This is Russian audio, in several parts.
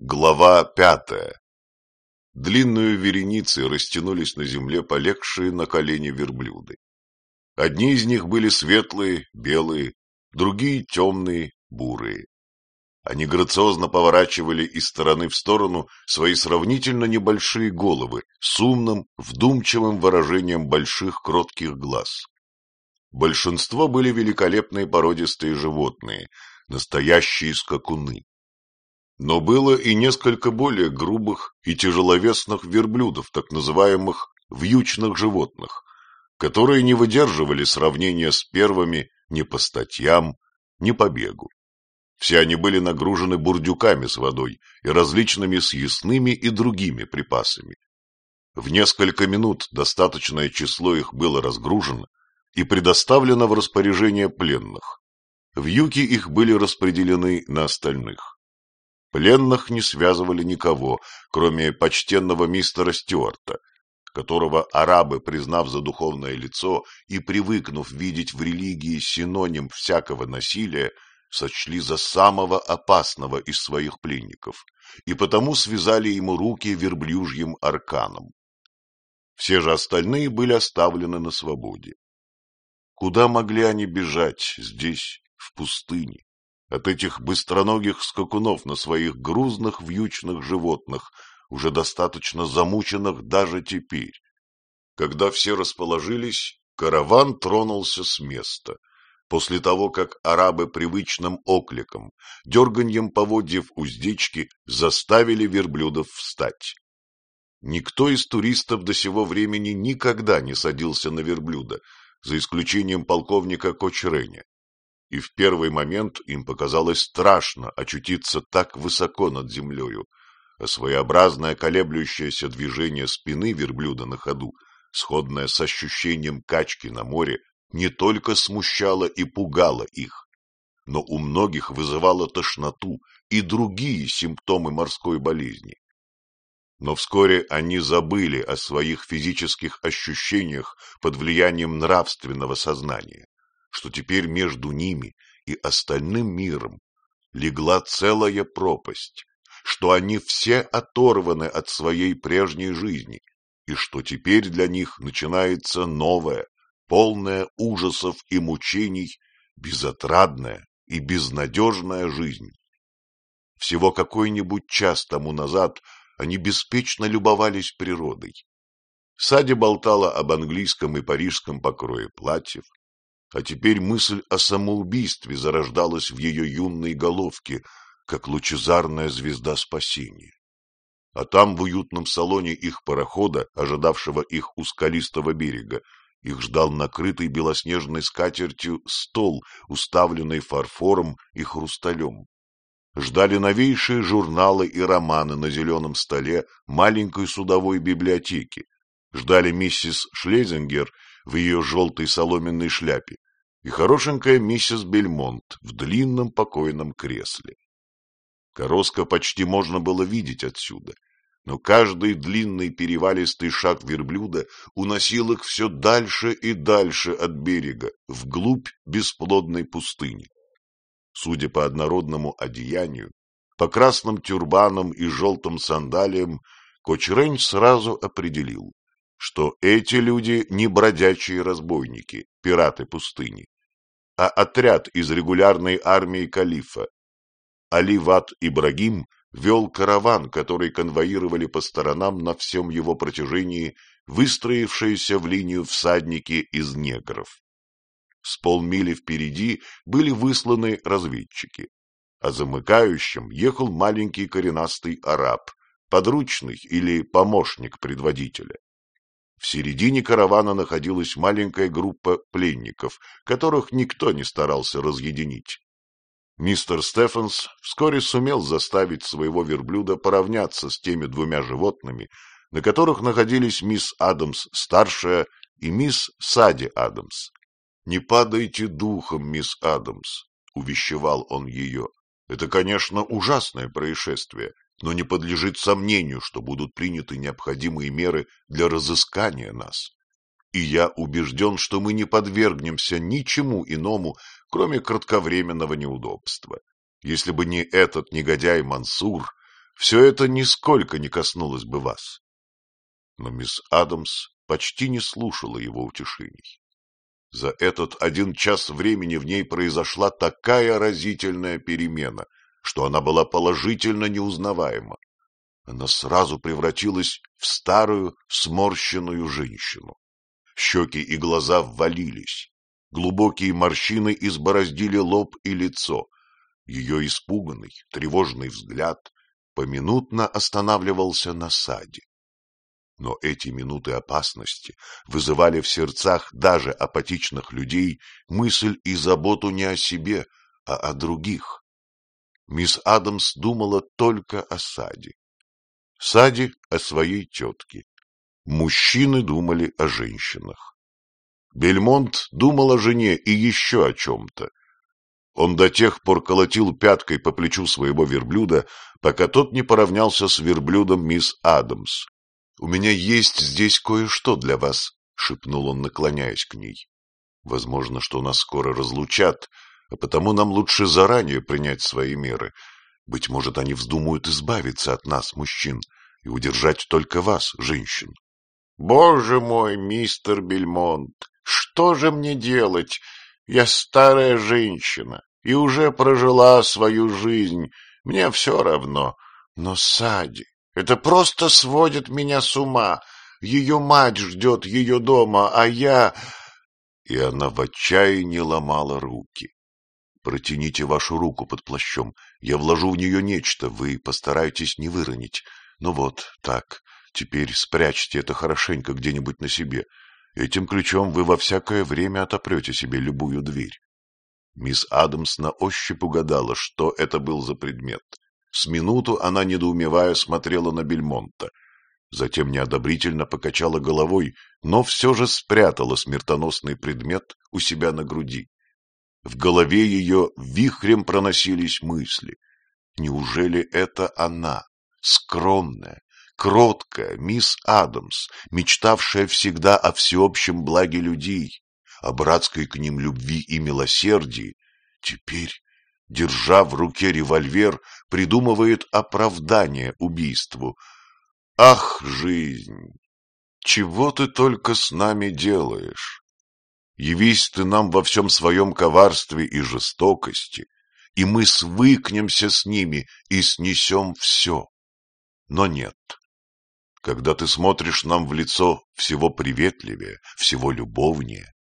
Глава пятая Длинную вереницей растянулись на земле полегшие на колени верблюды. Одни из них были светлые, белые, другие темные, бурые. Они грациозно поворачивали из стороны в сторону свои сравнительно небольшие головы с умным, вдумчивым выражением больших кротких глаз. Большинство были великолепные породистые животные, настоящие скакуны. Но было и несколько более грубых и тяжеловесных верблюдов, так называемых вьючных животных, которые не выдерживали сравнения с первыми ни по статьям, ни по бегу. Все они были нагружены бурдюками с водой и различными съестными и другими припасами. В несколько минут достаточное число их было разгружено и предоставлено в распоряжение пленных. Вьюки их были распределены на остальных. Пленных не связывали никого, кроме почтенного мистера Стюарта, которого арабы, признав за духовное лицо и привыкнув видеть в религии синоним всякого насилия, сочли за самого опасного из своих пленников, и потому связали ему руки верблюжьим арканом. Все же остальные были оставлены на свободе. Куда могли они бежать здесь, в пустыне? От этих быстроногих скакунов на своих грузных вьючных животных, уже достаточно замученных даже теперь. Когда все расположились, караван тронулся с места. После того, как арабы привычным окликом, дерганьем поводьев уздечки, заставили верблюдов встать. Никто из туристов до сего времени никогда не садился на верблюда, за исключением полковника Кочреня и в первый момент им показалось страшно очутиться так высоко над землею, а своеобразное колеблющееся движение спины верблюда на ходу, сходное с ощущением качки на море, не только смущало и пугало их, но у многих вызывало тошноту и другие симптомы морской болезни. Но вскоре они забыли о своих физических ощущениях под влиянием нравственного сознания что теперь между ними и остальным миром легла целая пропасть, что они все оторваны от своей прежней жизни, и что теперь для них начинается новая, полная ужасов и мучений, безотрадная и безнадежная жизнь. Всего какой-нибудь час тому назад они беспечно любовались природой. Сади болтала об английском и парижском покрое платьев, а теперь мысль о самоубийстве зарождалась в ее юной головке, как лучезарная звезда спасения. А там, в уютном салоне их парохода, ожидавшего их у скалистого берега, их ждал накрытый белоснежной скатертью стол, уставленный фарфором и хрусталем. Ждали новейшие журналы и романы на зеленом столе маленькой судовой библиотеки. Ждали миссис Шлезингер в ее желтой соломенной шляпе и хорошенькая миссис Бельмонт в длинном покойном кресле. Короско почти можно было видеть отсюда, но каждый длинный перевалистый шаг верблюда уносил их все дальше и дальше от берега, вглубь бесплодной пустыни. Судя по однородному одеянию, по красным тюрбанам и желтым сандалиям, Кочрень сразу определил, что эти люди не бродячие разбойники, пираты пустыни, а отряд из регулярной армии калифа. Аливат Ибрагим вел караван, который конвоировали по сторонам на всем его протяжении выстроившиеся в линию всадники из негров. С полмили впереди были высланы разведчики, а замыкающим ехал маленький коренастый араб, подручный или помощник предводителя. В середине каравана находилась маленькая группа пленников, которых никто не старался разъединить. Мистер Стефанс вскоре сумел заставить своего верблюда поравняться с теми двумя животными, на которых находились мисс Адамс-старшая и мисс Сади Адамс. «Не падайте духом, мисс Адамс», — увещевал он ее. «Это, конечно, ужасное происшествие, но не подлежит сомнению, что будут приняты необходимые меры для разыскания нас. И я убежден, что мы не подвергнемся ничему иному, кроме кратковременного неудобства. Если бы не этот негодяй Мансур, все это нисколько не коснулось бы вас. Но мисс Адамс почти не слушала его утешений. За этот один час времени в ней произошла такая разительная перемена, что она была положительно неузнаваема. Она сразу превратилась в старую сморщенную женщину. Щеки и глаза ввалились, глубокие морщины избороздили лоб и лицо. Ее испуганный, тревожный взгляд поминутно останавливался на саде. Но эти минуты опасности вызывали в сердцах даже апатичных людей мысль и заботу не о себе, а о других. Мисс Адамс думала только о Саде. Саде о своей тетке. Мужчины думали о женщинах. Бельмонт думал о жене и еще о чем-то. Он до тех пор колотил пяткой по плечу своего верблюда, пока тот не поравнялся с верблюдом мисс Адамс. — У меня есть здесь кое-что для вас, — шепнул он, наклоняясь к ней. — Возможно, что нас скоро разлучат, а потому нам лучше заранее принять свои меры. Быть может, они вздумают избавиться от нас, мужчин, и удержать только вас, женщин. — Боже мой, мистер Бельмонт, что же мне делать? Я старая женщина и уже прожила свою жизнь. Мне все равно. Но Сади, это просто сводит меня с ума. Ее мать ждет ее дома, а я... И она в отчаянии ломала руки. Протяните вашу руку под плащом. Я вложу в нее нечто, вы постарайтесь не выронить. Ну вот, так. Теперь спрячьте это хорошенько где-нибудь на себе. Этим ключом вы во всякое время отопрете себе любую дверь. Мисс Адамс на ощупь угадала, что это был за предмет. С минуту она, недоумевая, смотрела на Бельмонта. Затем неодобрительно покачала головой, но все же спрятала смертоносный предмет у себя на груди. В голове ее вихрем проносились мысли. Неужели это она, скромная, кроткая мисс Адамс, мечтавшая всегда о всеобщем благе людей, о братской к ним любви и милосердии, теперь держа в руке револьвер, придумывает оправдание убийству. Ах, жизнь! Чего ты только с нами делаешь? Явись ты нам во всем своем коварстве и жестокости, и мы свыкнемся с ними и снесем все. Но нет. Когда ты смотришь нам в лицо всего приветливее, всего любовнее,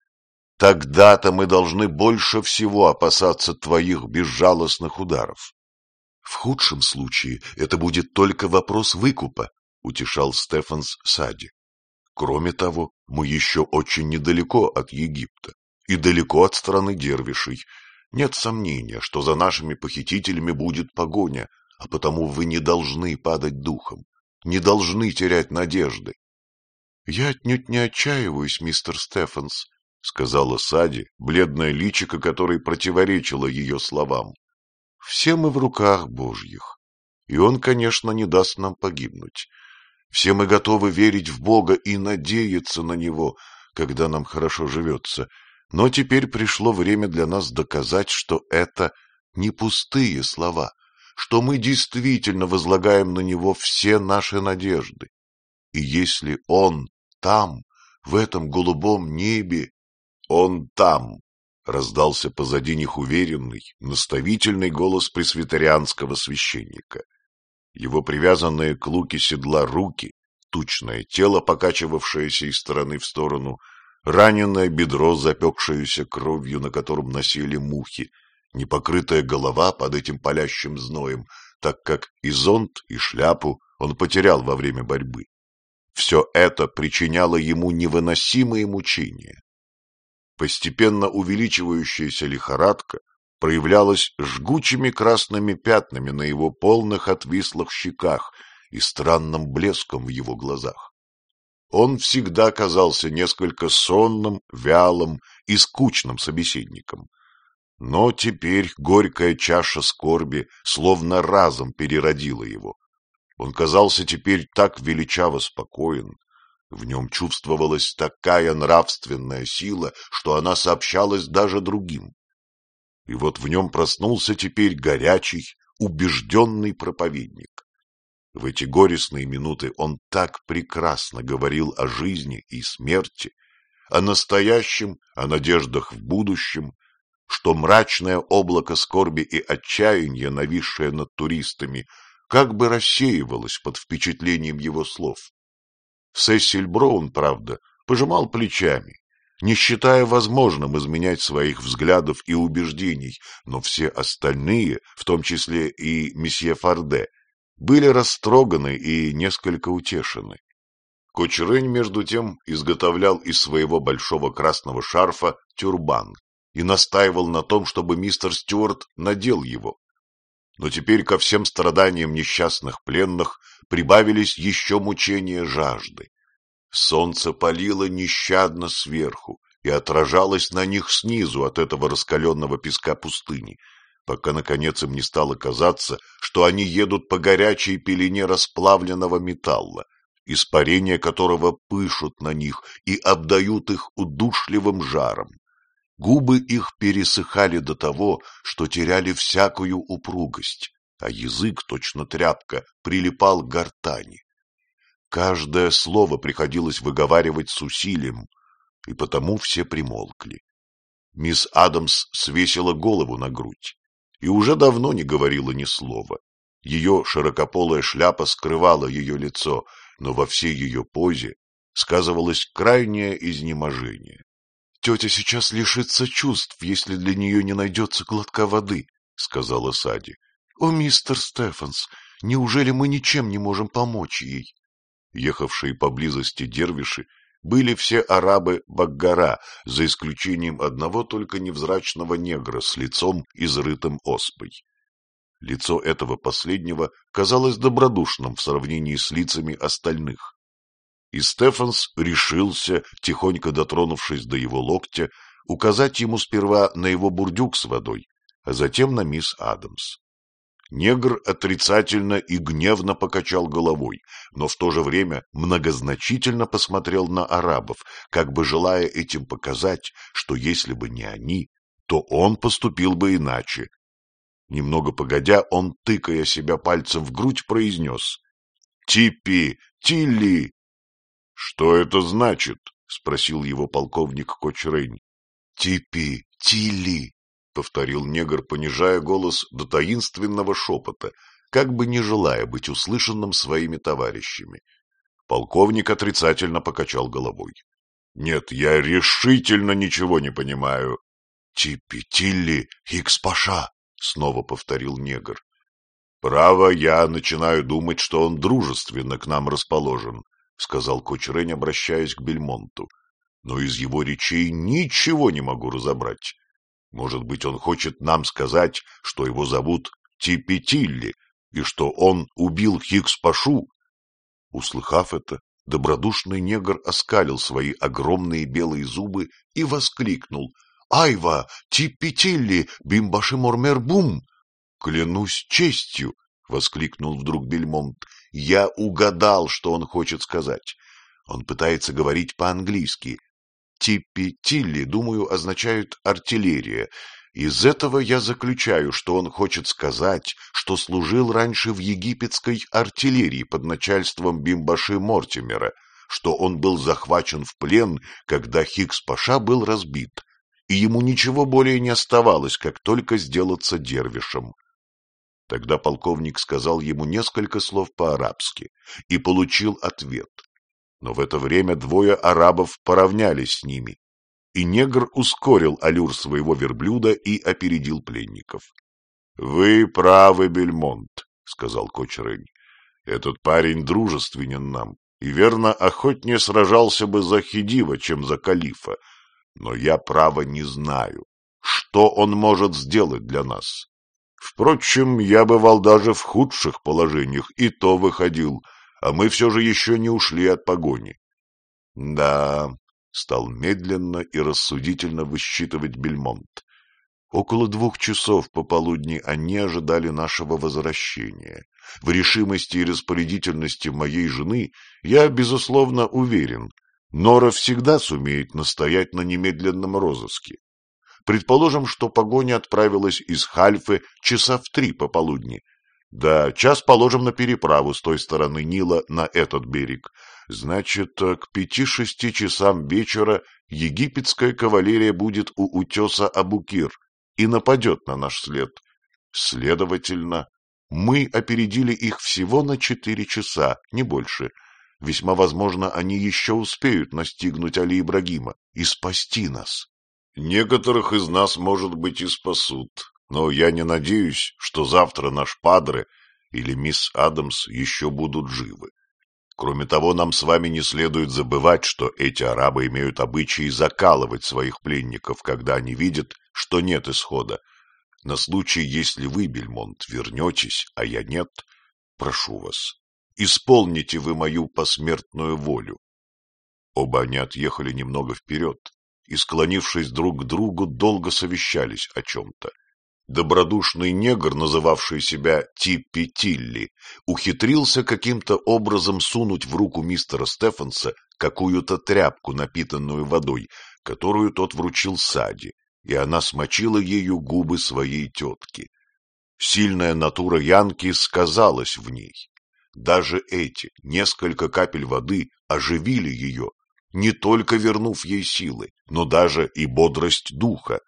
Тогда-то мы должны больше всего опасаться твоих безжалостных ударов. В худшем случае это будет только вопрос выкупа, утешал Стефанс Сади. Кроме того, мы еще очень недалеко от Египта и далеко от страны дервишей. Нет сомнения, что за нашими похитителями будет погоня, а потому вы не должны падать духом, не должны терять надежды. Я отнюдь не отчаиваюсь, мистер Стефанс, — сказала Сади, бледное личико которой противоречило ее словам. — Все мы в руках Божьих, и Он, конечно, не даст нам погибнуть. Все мы готовы верить в Бога и надеяться на Него, когда нам хорошо живется, но теперь пришло время для нас доказать, что это не пустые слова, что мы действительно возлагаем на Него все наши надежды. И если Он там, в этом голубом небе, «Он там!» — раздался позади них уверенный, наставительный голос пресвитерианского священника. Его привязанные к луке седла руки, тучное тело, покачивавшееся из стороны в сторону, раненое бедро, запекшееся кровью, на котором носили мухи, непокрытая голова под этим палящим зноем, так как и зонт, и шляпу он потерял во время борьбы. Все это причиняло ему невыносимые мучения. Постепенно увеличивающаяся лихорадка проявлялась жгучими красными пятнами на его полных отвислых щеках и странным блеском в его глазах. Он всегда казался несколько сонным, вялым и скучным собеседником. Но теперь горькая чаша скорби словно разом переродила его. Он казался теперь так величаво спокоен, в нем чувствовалась такая нравственная сила, что она сообщалась даже другим. И вот в нем проснулся теперь горячий, убежденный проповедник. В эти горестные минуты он так прекрасно говорил о жизни и смерти, о настоящем, о надеждах в будущем, что мрачное облако скорби и отчаяния, нависшее над туристами, как бы рассеивалось под впечатлением его слов. Сесиль Броун, правда, пожимал плечами, не считая возможным изменять своих взглядов и убеждений, но все остальные, в том числе и месье Фарде, были растроганы и несколько утешены. Кочерень, между тем, изготовлял из своего большого красного шарфа тюрбан и настаивал на том, чтобы мистер Стюарт надел его. Но теперь ко всем страданиям несчастных пленных прибавились еще мучения жажды. Солнце палило нещадно сверху и отражалось на них снизу от этого раскаленного песка пустыни, пока, наконец, им не стало казаться, что они едут по горячей пелене расплавленного металла, испарения которого пышут на них и обдают их удушливым жаром. Губы их пересыхали до того, что теряли всякую упругость, а язык, точно тряпка, прилипал к гортани. Каждое слово приходилось выговаривать с усилием, и потому все примолкли. Мисс Адамс свесила голову на грудь и уже давно не говорила ни слова. Ее широкополая шляпа скрывала ее лицо, но во всей ее позе сказывалось крайнее изнеможение. — Тетя сейчас лишится чувств, если для нее не найдется глотка воды, — сказала Сади. — О, мистер Стефанс, неужели мы ничем не можем помочь ей? Ехавшие поблизости дервиши были все арабы Баггара, за исключением одного только невзрачного негра с лицом, изрытым оспой. Лицо этого последнего казалось добродушным в сравнении с лицами остальных. И Стефанс решился, тихонько дотронувшись до его локтя, указать ему сперва на его бурдюк с водой, а затем на мисс Адамс. Негр отрицательно и гневно покачал головой, но в то же время многозначительно посмотрел на арабов, как бы желая этим показать, что если бы не они, то он поступил бы иначе. Немного погодя, он, тыкая себя пальцем в грудь, произнес «Типи! Тилли!» «Что это значит?» — спросил его полковник Кочрейн. «Типи! Тилли!» Повторил негр, понижая голос до таинственного шепота, как бы не желая быть услышанным своими товарищами. Полковник отрицательно покачал головой. — Нет, я решительно ничего не понимаю. — Типи Тилли Икс-Паша, — снова повторил негр. — Право, я начинаю думать, что он дружественно к нам расположен, — сказал Кочерень, обращаясь к Бельмонту. — Но из его речей ничего не могу разобрать. Может быть, он хочет нам сказать, что его зовут Типетилли, и что он убил Хикс-Пашу? Услыхав это, добродушный негр оскалил свои огромные белые зубы и воскликнул. «Айва! Типетилли! Бимбаши-мормер-бум!» «Клянусь честью!» — воскликнул вдруг Бельмонт. «Я угадал, что он хочет сказать. Он пытается говорить по-английски, Типпи-Тилли, думаю, означают «артиллерия». Из этого я заключаю, что он хочет сказать, что служил раньше в египетской артиллерии под начальством Бимбаши Мортимера, что он был захвачен в плен, когда Хикс-Паша был разбит, и ему ничего более не оставалось, как только сделаться дервишем. Тогда полковник сказал ему несколько слов по-арабски и получил ответ — но в это время двое арабов поравнялись с ними, и негр ускорил аллюр своего верблюда и опередил пленников. — Вы правы, Бельмонт, — сказал Кочерень. — Этот парень дружественен нам, и верно охотнее сражался бы за Хидива, чем за Калифа. Но я, право, не знаю, что он может сделать для нас. Впрочем, я бывал даже в худших положениях, и то выходил — а мы все же еще не ушли от погони. Да, стал медленно и рассудительно высчитывать Бельмонт. Около двух часов пополудни они ожидали нашего возвращения. В решимости и распорядительности моей жены я, безусловно, уверен. Нора всегда сумеет настоять на немедленном розыске. Предположим, что погоня отправилась из Хальфы часа в три пополудни, Да, час положим на переправу с той стороны Нила на этот берег. Значит, э, к пяти-шести часам вечера египетская кавалерия будет у утеса Абукир и нападет на наш след. Следовательно, мы опередили их всего на четыре часа, не больше. Весьма возможно, они еще успеют настигнуть Али Ибрагима и спасти нас. Некоторых из нас, может быть, и спасут, но я не надеюсь, что завтра наш Падре или мисс Адамс еще будут живы. Кроме того, нам с вами не следует забывать, что эти арабы имеют обычаи закалывать своих пленников, когда они видят, что нет исхода. На случай, если вы, Бельмонт, вернетесь, а я нет, прошу вас, исполните вы мою посмертную волю. Оба они отъехали немного вперед и, склонившись друг к другу, долго совещались о чем-то. Добродушный негр, называвший себя Типпи Тилли, ухитрился каким-то образом сунуть в руку мистера Стефанса какую-то тряпку, напитанную водой, которую тот вручил Сади, и она смочила ею губы своей тетки. Сильная натура Янки сказалась в ней. Даже эти несколько капель воды оживили ее, не только вернув ей силы, но даже и бодрость духа.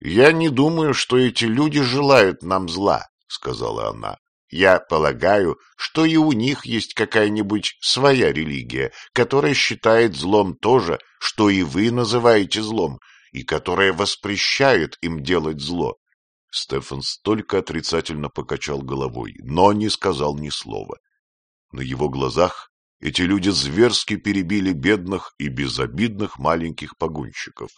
«Я не думаю, что эти люди желают нам зла», — сказала она. «Я полагаю, что и у них есть какая-нибудь своя религия, которая считает злом то же, что и вы называете злом, и которая воспрещает им делать зло». Стефан столько отрицательно покачал головой, но не сказал ни слова. На его глазах эти люди зверски перебили бедных и безобидных маленьких погонщиков.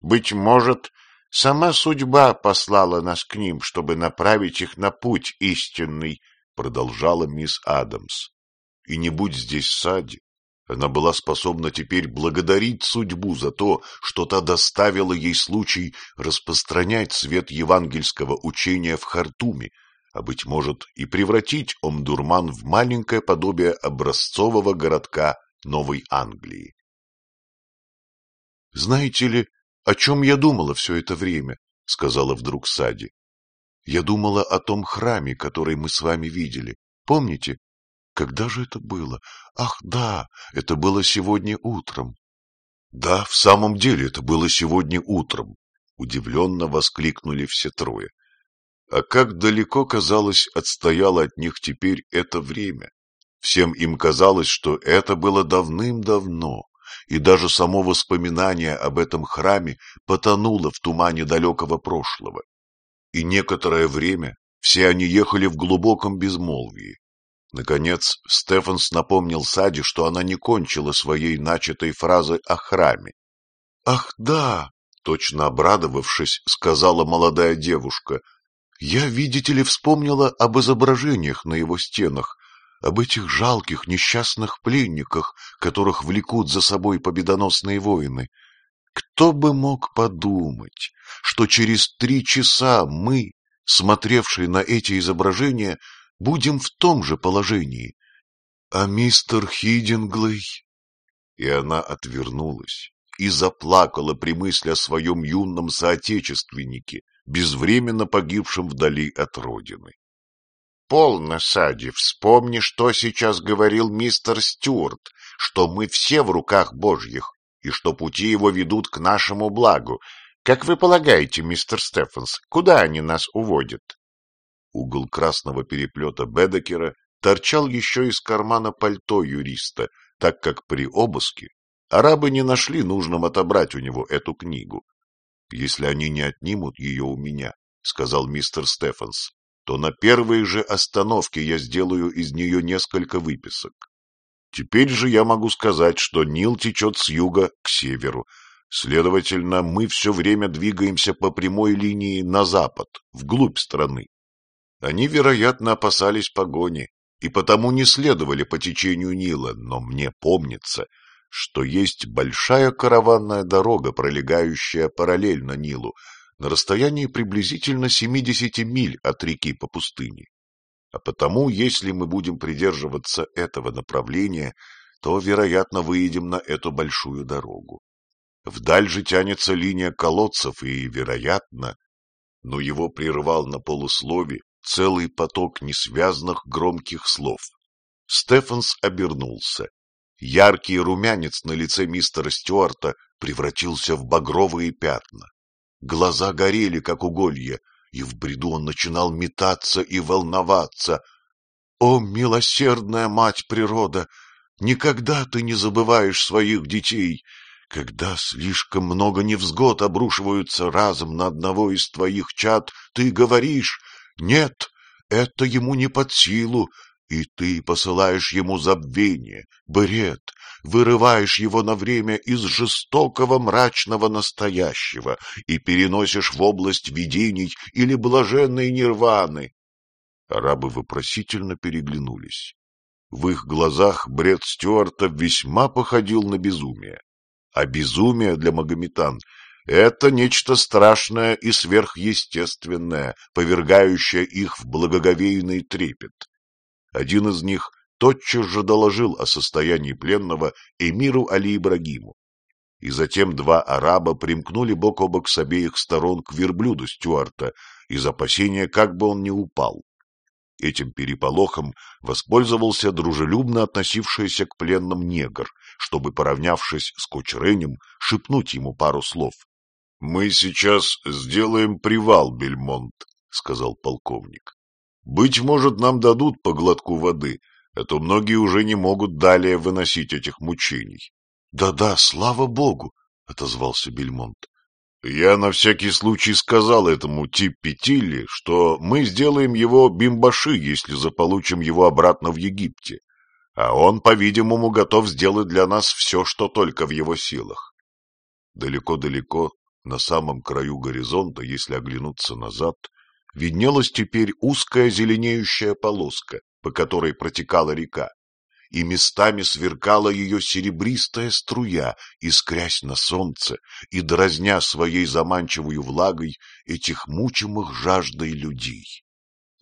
«Быть может, Сама судьба послала нас к ним, чтобы направить их на путь истинный, — продолжала мисс Адамс. И не будь здесь Сади, она была способна теперь благодарить судьбу за то, что та доставила ей случай распространять свет евангельского учения в Хартуме, а, быть может, и превратить Омдурман в маленькое подобие образцового городка Новой Англии. Знаете ли, о чем я думала все это время? — сказала вдруг Сади. — Я думала о том храме, который мы с вами видели. Помните? Когда же это было? Ах, да, это было сегодня утром. — Да, в самом деле, это было сегодня утром, — удивленно воскликнули все трое. А как далеко, казалось, отстояло от них теперь это время. Всем им казалось, что это было давным-давно, и даже само воспоминание об этом храме потонуло в тумане далекого прошлого. И некоторое время все они ехали в глубоком безмолвии. Наконец, Стефанс напомнил Саде, что она не кончила своей начатой фразы о храме. «Ах, да!» — точно обрадовавшись, сказала молодая девушка. «Я, видите ли, вспомнила об изображениях на его стенах, об этих жалких несчастных пленниках, которых влекут за собой победоносные воины. Кто бы мог подумать, что через три часа мы, смотревшие на эти изображения, будем в том же положении. А мистер Хидинглей... И она отвернулась и заплакала при мысли о своем юном соотечественнике, безвременно погибшем вдали от родины. Полно, Сади, вспомни, что сейчас говорил мистер Стюарт, что мы все в руках Божьих, и что пути его ведут к нашему благу. Как вы полагаете, мистер Стефанс, куда они нас уводят? Угол красного переплета Бедекера торчал еще из кармана пальто юриста, так как при обыске арабы не нашли нужным отобрать у него эту книгу. «Если они не отнимут ее у меня», — сказал мистер Стефанс, то на первой же остановке я сделаю из нее несколько выписок. Теперь же я могу сказать, что Нил течет с юга к северу. Следовательно, мы все время двигаемся по прямой линии на запад, вглубь страны. Они, вероятно, опасались погони и потому не следовали по течению Нила, но мне помнится, что есть большая караванная дорога, пролегающая параллельно Нилу, на расстоянии приблизительно 70 миль от реки по пустыне. А потому, если мы будем придерживаться этого направления, то, вероятно, выедем на эту большую дорогу. Вдаль же тянется линия колодцев, и, вероятно, но его прервал на полуслове целый поток несвязных громких слов. Стефанс обернулся. Яркий румянец на лице мистера Стюарта превратился в багровые пятна. Глаза горели, как уголья, и в бреду он начинал метаться и волноваться. «О, милосердная мать природа! Никогда ты не забываешь своих детей! Когда слишком много невзгод обрушиваются разом на одного из твоих чад, ты говоришь «Нет, это ему не под силу», и ты посылаешь ему забвение, бред, вырываешь его на время из жестокого мрачного настоящего и переносишь в область видений или блаженной нирваны. Арабы вопросительно переглянулись. В их глазах бред Стюарта весьма походил на безумие. А безумие для магометан — это нечто страшное и сверхъестественное, повергающее их в благоговейный трепет. Один из них тотчас же доложил о состоянии пленного эмиру Али Ибрагиму. И затем два араба примкнули бок о бок с обеих сторон к верблюду Стюарта из опасения, как бы он не упал. Этим переполохом воспользовался дружелюбно относившийся к пленным негр, чтобы, поравнявшись с Кочеренем, шепнуть ему пару слов. — Мы сейчас сделаем привал, Бельмонт, — сказал полковник. Быть может, нам дадут по глотку воды, а то многие уже не могут далее выносить этих мучений. Да — Да-да, слава богу, — отозвался Бельмонт. Я на всякий случай сказал этому Типпи Тилли, что мы сделаем его бимбаши, если заполучим его обратно в Египте, а он, по-видимому, готов сделать для нас все, что только в его силах. Далеко-далеко, на самом краю горизонта, если оглянуться назад, виднелась теперь узкая зеленеющая полоска, по которой протекала река, и местами сверкала ее серебристая струя, искрясь на солнце и дразня своей заманчивой влагой этих мучимых жаждой людей.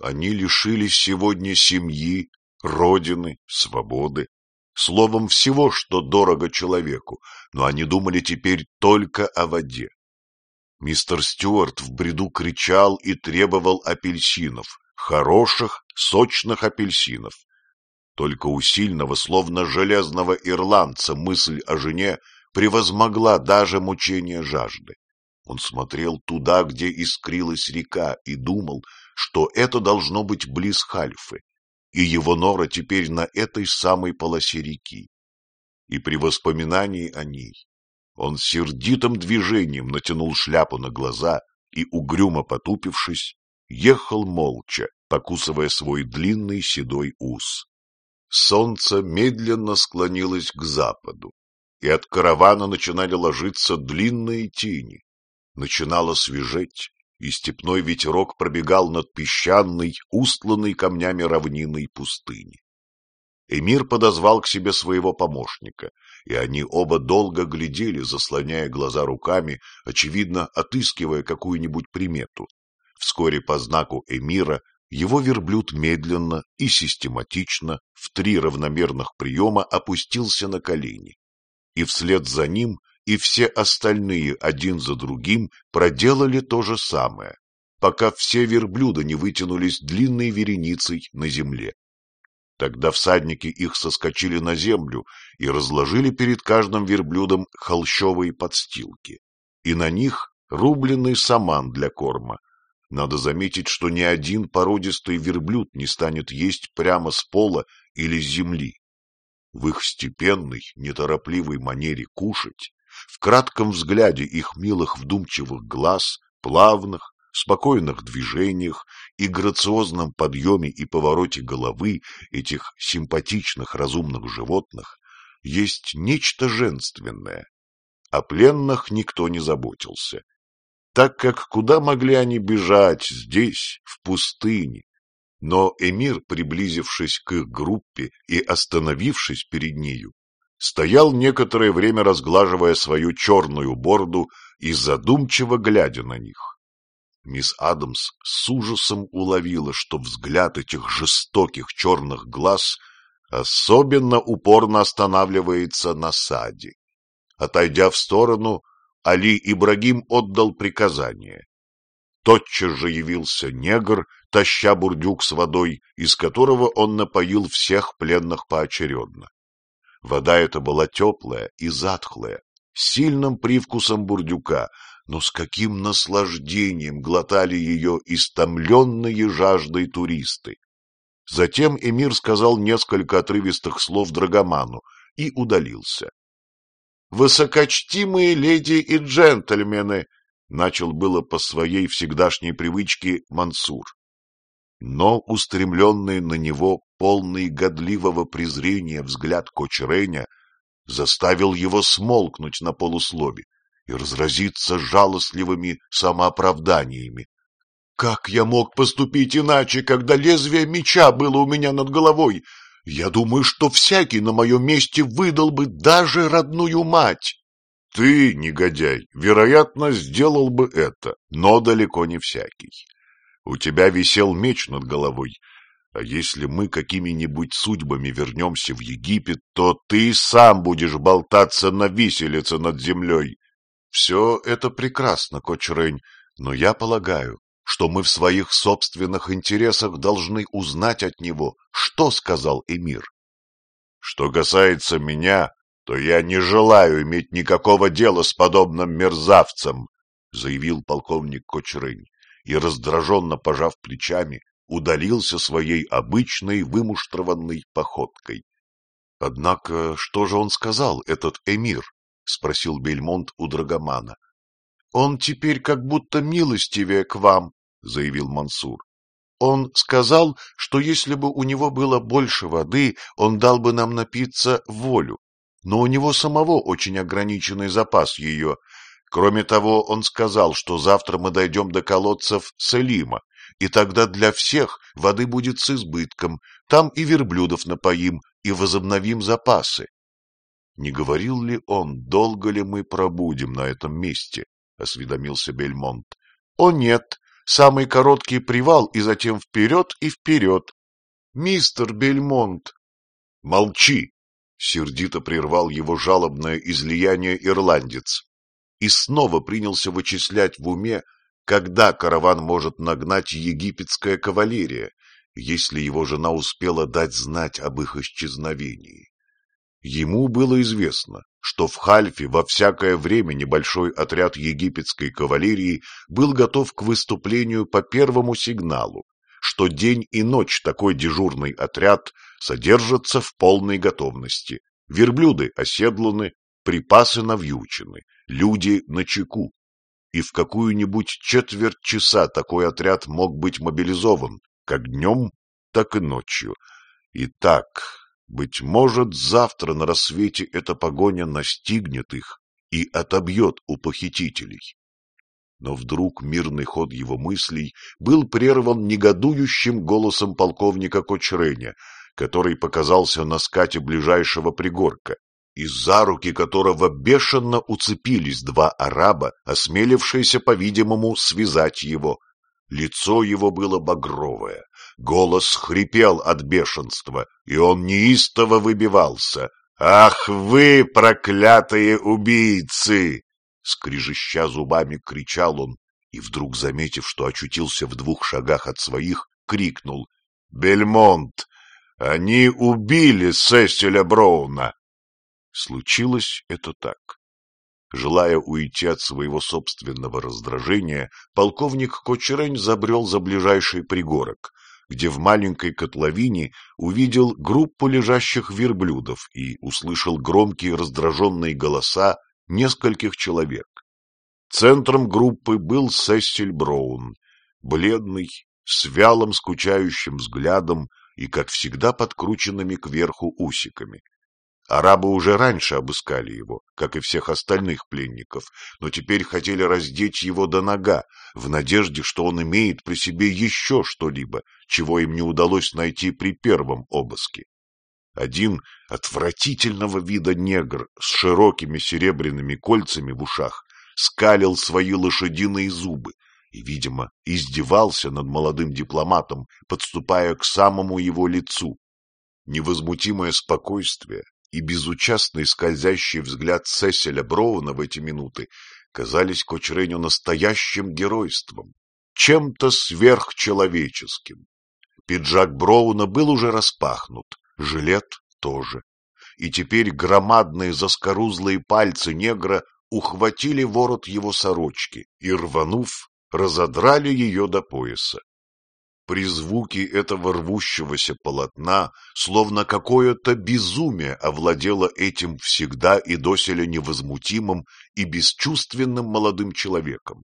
Они лишились сегодня семьи, родины, свободы, словом всего, что дорого человеку, но они думали теперь только о воде. Мистер Стюарт в бреду кричал и требовал апельсинов, хороших, сочных апельсинов. Только у сильного, словно железного ирландца, мысль о жене превозмогла даже мучение жажды. Он смотрел туда, где искрилась река, и думал, что это должно быть близ Хальфы, и его нора теперь на этой самой полосе реки. И при воспоминании о ней он сердитым движением натянул шляпу на глаза и, угрюмо потупившись, ехал молча, покусывая свой длинный седой ус. Солнце медленно склонилось к западу, и от каравана начинали ложиться длинные тени. Начинало свежеть, и степной ветерок пробегал над песчаной, устланной камнями равниной пустыни. Эмир подозвал к себе своего помощника, и они оба долго глядели, заслоняя глаза руками, очевидно, отыскивая какую-нибудь примету. Вскоре по знаку Эмира его верблюд медленно и систематично в три равномерных приема опустился на колени. И вслед за ним и все остальные один за другим проделали то же самое, пока все верблюда не вытянулись длинной вереницей на земле. Тогда всадники их соскочили на землю и разложили перед каждым верблюдом холщовые подстилки, и на них рубленый саман для корма. Надо заметить, что ни один породистый верблюд не станет есть прямо с пола или с земли. В их степенной, неторопливой манере кушать, в кратком взгляде их милых вдумчивых глаз, плавных, спокойных движениях и грациозном подъеме и повороте головы этих симпатичных разумных животных есть нечто женственное. О пленных никто не заботился, так как куда могли они бежать здесь, в пустыне? Но эмир, приблизившись к их группе и остановившись перед нею, стоял некоторое время разглаживая свою черную борду и задумчиво глядя на них. Мисс Адамс с ужасом уловила, что взгляд этих жестоких черных глаз особенно упорно останавливается на саде. Отойдя в сторону, Али Ибрагим отдал приказание. Тотчас же явился негр, таща бурдюк с водой, из которого он напоил всех пленных поочередно. Вода эта была теплая и затхлая, с сильным привкусом бурдюка, но с каким наслаждением глотали ее истомленные жаждой туристы. Затем эмир сказал несколько отрывистых слов Драгоману и удалился. — Высокочтимые леди и джентльмены! — начал было по своей всегдашней привычке Мансур. Но устремленный на него полный годливого презрения взгляд Кочереня заставил его смолкнуть на полуслове и разразиться жалостливыми самооправданиями. Как я мог поступить иначе, когда лезвие меча было у меня над головой? Я думаю, что всякий на моем месте выдал бы даже родную мать. Ты, негодяй, вероятно, сделал бы это, но далеко не всякий. У тебя висел меч над головой, а если мы какими-нибудь судьбами вернемся в Египет, то ты сам будешь болтаться на виселице над землей. Все это прекрасно, Кочрень, но я полагаю, что мы в своих собственных интересах должны узнать от него, что сказал эмир. Что касается меня, то я не желаю иметь никакого дела с подобным мерзавцем, заявил полковник Кочрень и, раздраженно пожав плечами, удалился своей обычной вымуштрованной походкой. — Однако что же он сказал, этот эмир? — спросил Бельмонт у Драгомана. — Он теперь как будто милостивее к вам, — заявил Мансур. Он сказал, что если бы у него было больше воды, он дал бы нам напиться волю. Но у него самого очень ограниченный запас ее. Кроме того, он сказал, что завтра мы дойдем до колодцев Селима, и тогда для всех воды будет с избытком, там и верблюдов напоим, и возобновим запасы. Не говорил ли он, долго ли мы пробудем на этом месте? — осведомился Бельмонт. — О нет, самый короткий привал, и затем вперед и вперед. Мистер Бельмонт! — Молчи! — сердито прервал его жалобное излияние ирландец. И снова принялся вычислять в уме, когда караван может нагнать египетская кавалерия, если его жена успела дать знать об их исчезновении. Ему было известно, что в Хальфе во всякое время небольшой отряд египетской кавалерии был готов к выступлению по первому сигналу, что день и ночь такой дежурный отряд содержатся в полной готовности. Верблюды оседланы, припасы навьючены, люди на чеку. И в какую-нибудь четверть часа такой отряд мог быть мобилизован, как днем, так и ночью. И так быть может, завтра на рассвете эта погоня настигнет их и отобьет у похитителей. Но вдруг мирный ход его мыслей был прерван негодующим голосом полковника Кочреня, который показался на скате ближайшего пригорка, из-за руки которого бешено уцепились два араба, осмелившиеся, по-видимому, связать его. Лицо его было багровое, голос хрипел от бешенства, и он неистово выбивался. «Ах вы, проклятые убийцы!» Скрижища зубами кричал он, и вдруг, заметив, что очутился в двух шагах от своих, крикнул «Бельмонт! Они убили Сесиля Броуна!» Случилось это так. Желая уйти от своего собственного раздражения, полковник Кочерень забрел за ближайший пригорок, где в маленькой котловине увидел группу лежащих верблюдов и услышал громкие раздраженные голоса нескольких человек. Центром группы был Сессиль Броун, бледный, с вялым скучающим взглядом и, как всегда, подкрученными кверху усиками. Арабы уже раньше обыскали его, как и всех остальных пленников, но теперь хотели раздеть его до нога, в надежде, что он имеет при себе еще что-либо, чего им не удалось найти при первом обыске. Один отвратительного вида негр с широкими серебряными кольцами в ушах скалил свои лошадиные зубы и, видимо, издевался над молодым дипломатом, подступая к самому его лицу. Невозмутимое спокойствие и безучастный скользящий взгляд Сеселя Броуна в эти минуты казались Кочреню настоящим геройством. чем-то сверхчеловеческим. Пиджак Броуна был уже распахнут, жилет тоже. И теперь громадные заскорузлые пальцы негра ухватили ворот его сорочки и, рванув, разодрали ее до пояса. При звуке этого рвущегося полотна, словно какое-то безумие овладело этим всегда и доселе невозмутимым и бесчувственным молодым человеком.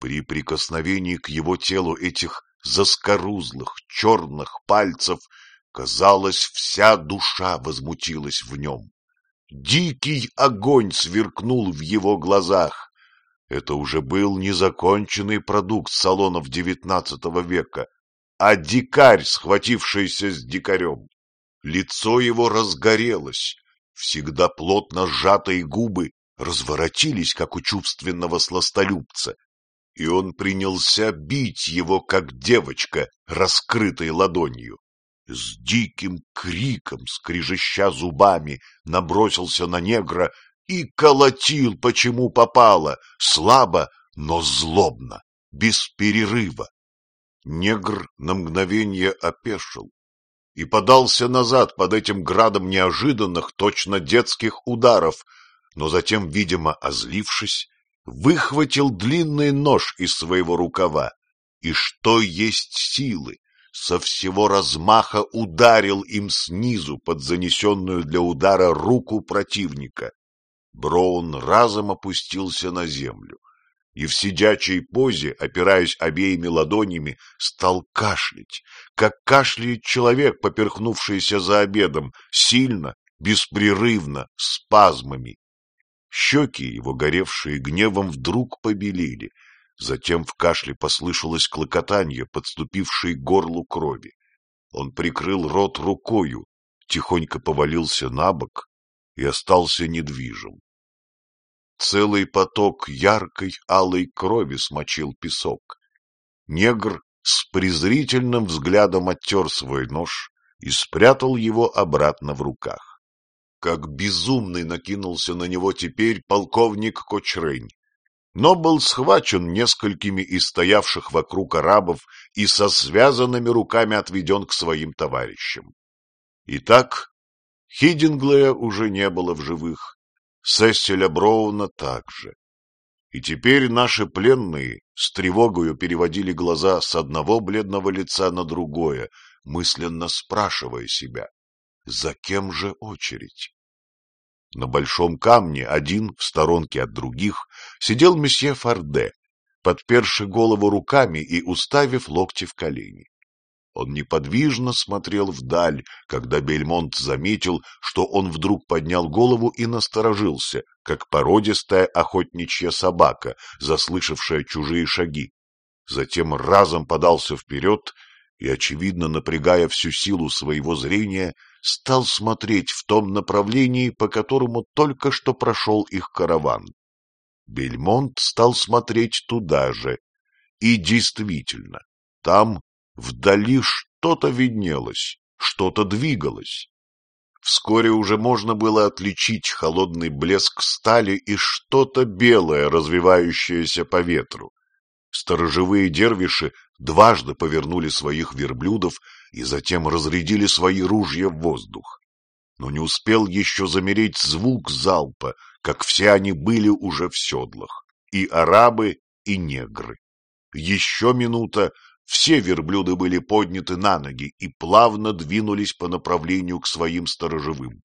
При прикосновении к его телу этих заскорузлых черных пальцев, казалось, вся душа возмутилась в нем. Дикий огонь сверкнул в его глазах. Это уже был незаконченный продукт салонов девятнадцатого века, а дикарь, схватившийся с дикарем. Лицо его разгорелось, всегда плотно сжатые губы разворотились, как у чувственного сластолюбца, и он принялся бить его, как девочка, раскрытой ладонью. С диким криком, скрежеща зубами, набросился на негра и колотил, почему попало, слабо, но злобно, без перерыва. Негр на мгновение опешил и подался назад под этим градом неожиданных, точно детских ударов, но затем, видимо, озлившись, выхватил длинный нож из своего рукава и, что есть силы, со всего размаха ударил им снизу под занесенную для удара руку противника. Броун разом опустился на землю и в сидячей позе, опираясь обеими ладонями, стал кашлять, как кашляет человек, поперхнувшийся за обедом, сильно, беспрерывно, спазмами. Щеки его, горевшие гневом, вдруг побелели, затем в кашле послышалось клокотанье, подступившей к горлу крови. Он прикрыл рот рукою, тихонько повалился на бок и остался недвижим. Целый поток яркой алой крови смочил песок. Негр с презрительным взглядом оттер свой нож и спрятал его обратно в руках. Как безумный накинулся на него теперь полковник Кочрень, но был схвачен несколькими из стоявших вокруг арабов и со связанными руками отведен к своим товарищам. Итак, Хидинглея уже не было в живых, Сесселя Броуна также. И теперь наши пленные с тревогою переводили глаза с одного бледного лица на другое, мысленно спрашивая себя, за кем же очередь? На большом камне, один в сторонке от других, сидел месье Фарде, подперши голову руками и уставив локти в колени. Он неподвижно смотрел вдаль, когда Бельмонт заметил, что он вдруг поднял голову и насторожился, как породистая охотничья собака, заслышавшая чужие шаги. Затем разом подался вперед и, очевидно напрягая всю силу своего зрения, стал смотреть в том направлении, по которому только что прошел их караван. Бельмонт стал смотреть туда же, и действительно, там Вдали что-то виднелось, что-то двигалось. Вскоре уже можно было отличить холодный блеск стали и что-то белое, развивающееся по ветру. Сторожевые дервиши дважды повернули своих верблюдов и затем разрядили свои ружья в воздух. Но не успел еще замереть звук залпа, как все они были уже в седлах, и арабы, и негры. Еще минута, все верблюды были подняты на ноги и плавно двинулись по направлению к своим сторожевым.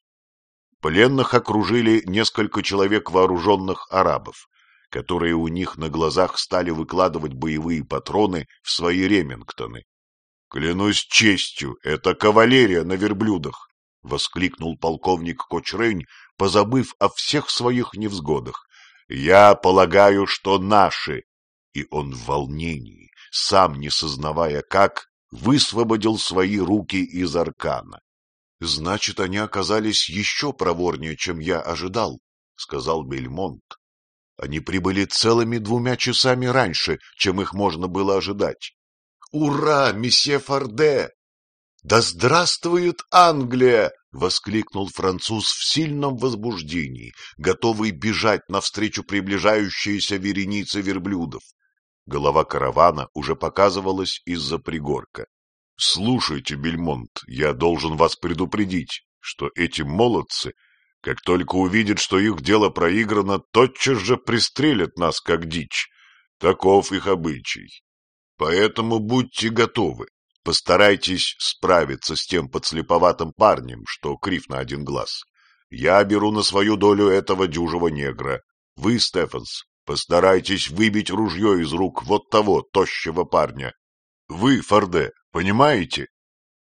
Пленных окружили несколько человек вооруженных арабов, которые у них на глазах стали выкладывать боевые патроны в свои ремингтоны. — Клянусь честью, это кавалерия на верблюдах! — воскликнул полковник Кочрень, позабыв о всех своих невзгодах. — Я полагаю, что наши! И он в волнении сам не сознавая как, высвободил свои руки из аркана. — Значит, они оказались еще проворнее, чем я ожидал, — сказал Бельмонт. Они прибыли целыми двумя часами раньше, чем их можно было ожидать. — Ура, месье Форде! — Да здравствует Англия! — воскликнул француз в сильном возбуждении, готовый бежать навстречу приближающейся веренице верблюдов. Голова каравана уже показывалась из-за пригорка. — Слушайте, Бельмонт, я должен вас предупредить, что эти молодцы, как только увидят, что их дело проиграно, тотчас же пристрелят нас, как дичь. Таков их обычай. Поэтому будьте готовы. Постарайтесь справиться с тем подслеповатым парнем, что крив на один глаз. Я беру на свою долю этого дюжего негра. Вы, Стефанс, постарайтесь выбить ружье из рук вот того тощего парня. Вы, Форде, понимаете?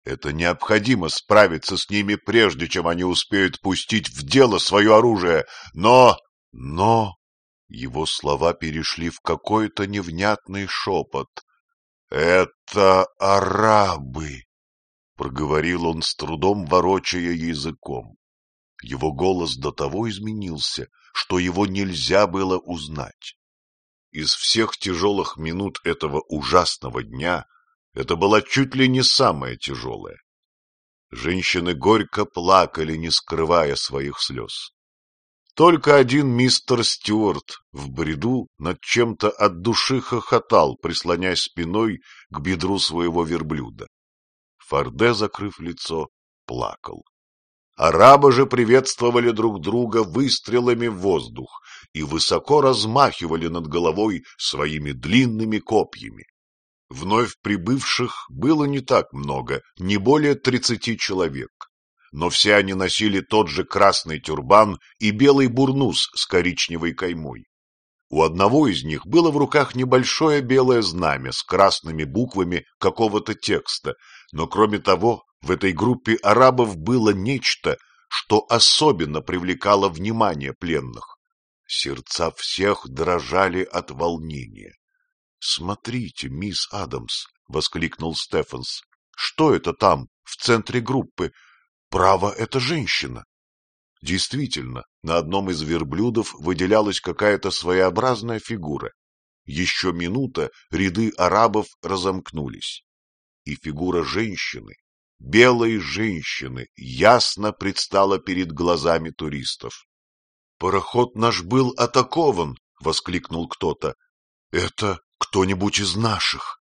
Это необходимо справиться с ними, прежде чем они успеют пустить в дело свое оружие. Но... Но... Его слова перешли в какой-то невнятный шепот. «Это арабы!» — проговорил он с трудом, ворочая языком. Его голос до того изменился, что его нельзя было узнать. Из всех тяжелых минут этого ужасного дня это была чуть ли не самая тяжелая. Женщины горько плакали, не скрывая своих слез. Только один мистер Стюарт в бреду над чем-то от души хохотал, прислоняясь спиной к бедру своего верблюда. Форде, закрыв лицо, плакал. Арабы же приветствовали друг друга выстрелами в воздух и высоко размахивали над головой своими длинными копьями. Вновь прибывших было не так много, не более тридцати человек но все они носили тот же красный тюрбан и белый бурнус с коричневой каймой. У одного из них было в руках небольшое белое знамя с красными буквами какого-то текста, но кроме того в этой группе арабов было нечто, что особенно привлекало внимание пленных. Сердца всех дрожали от волнения. — Смотрите, мисс Адамс, — воскликнул Стефанс, — что это там, в центре группы? Право, это женщина. Действительно, на одном из верблюдов выделялась какая-то своеобразная фигура. Еще минута ряды арабов разомкнулись. И фигура женщины, белой женщины, ясно предстала перед глазами туристов. «Пароход наш был атакован!» — воскликнул кто-то. «Это кто-нибудь из наших!»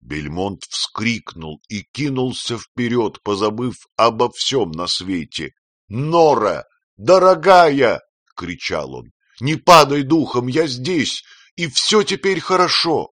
Бельмонт вскрикнул и кинулся вперед, позабыв обо всем на свете. «Нора! Дорогая!» — кричал он. «Не падай духом, я здесь, и все теперь хорошо!»